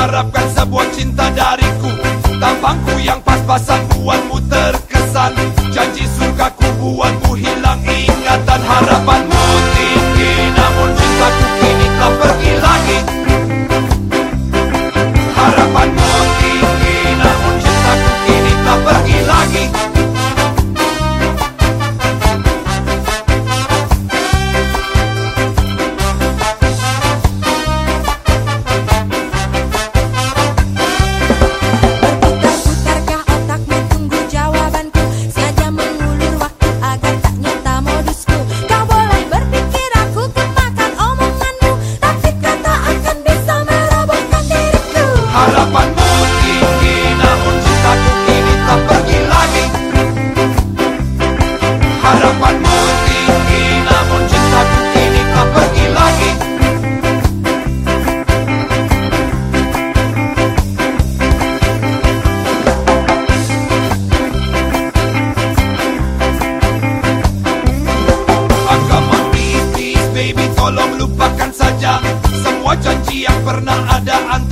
mengharapkan sebuah cinta dariku. Tampangku yang pas-pasan buatmu terkesan. Janji surgaku buatmu hilang ingatan. Harapan Tapi tolong lupakan saja Semua janji yang pernah ada antara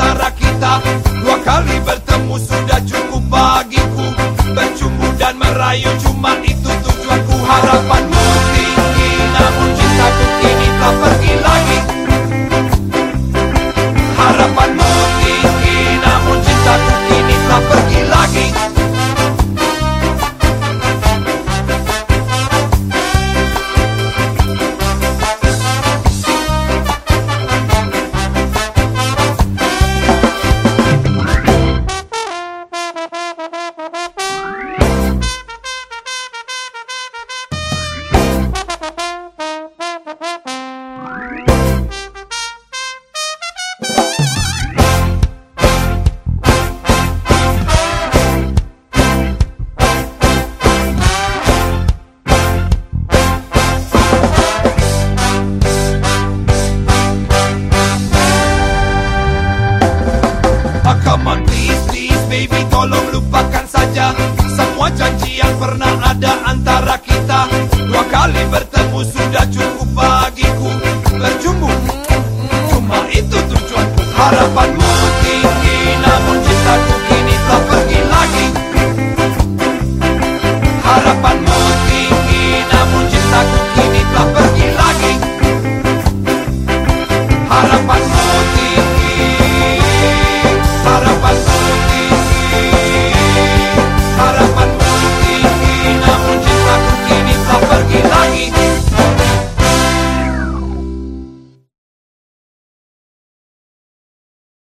Mohon please please baby tolong lupakan saja. Semua janji yang pernah ada antara kita. Dua kali bertemu sudah cukup bagiku. Berjumpa. Cuma itu tujuanku. Harapanmu tinggi namun cintaku kini tak pergi lagi. Harapanmu tinggi namun cintaku kini tak pergi lagi. Harapanmu